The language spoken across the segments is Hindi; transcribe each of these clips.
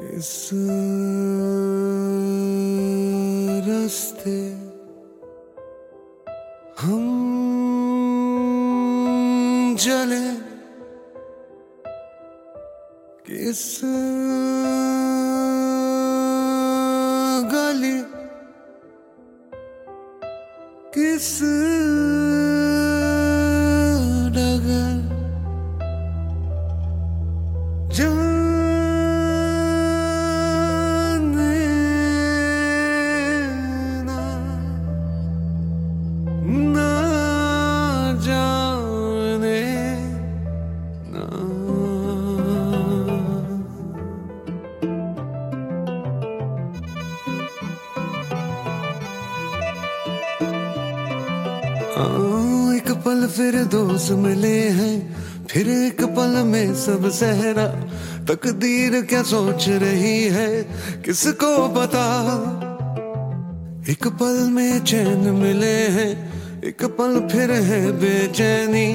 किस रास्ते हम चले किस गली किस डगर जाने एक पल फिर दोस्त मिले हैं, फिर एक पल में सब सहरा। तकदीर क्या सोच रही है, किसको पता? एक पल में चैन मिले हैं, एक पल फिर है बेचैनी।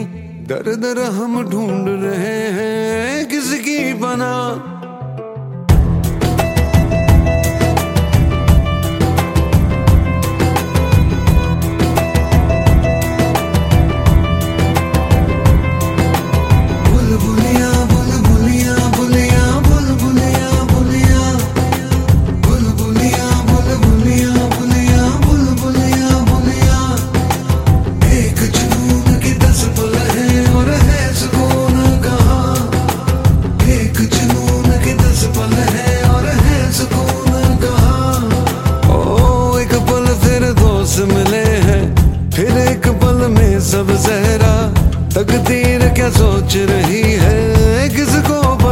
दर दर हम ढूंढ रहे हैं, किसकी बना?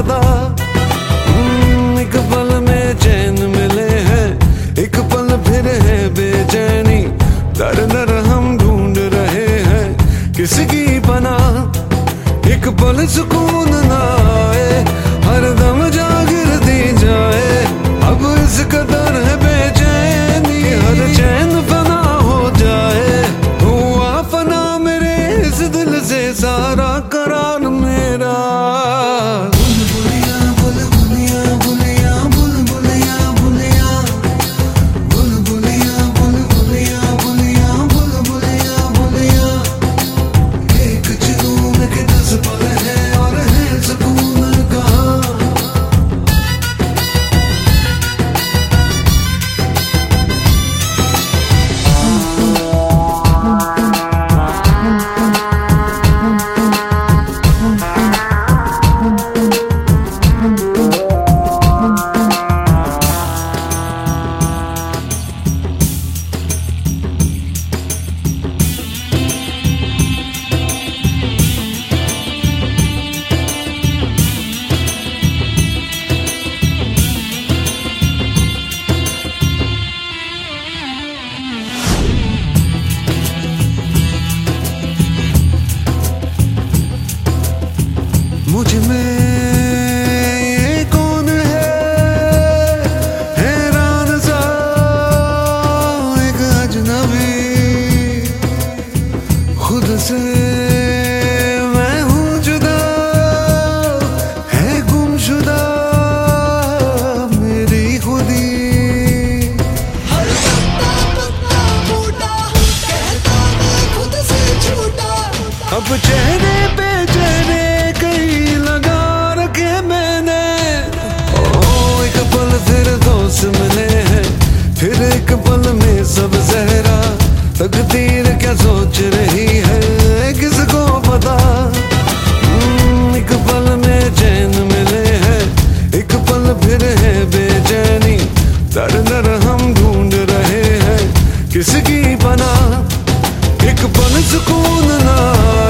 किसको हम्म, एक पल में चैन मिले हैं एक पल फिर है बेचैनी। दर दर हम ढूंढ रहे हैं किसकी बना एक पल सुकून ना आए मुझमें ये कौन है? हैरान सा एक अजनबी। खुद से मैं हूँ जुदा है गुमशुदा मेरी खुदी। अब चेहरे Fanın sukununa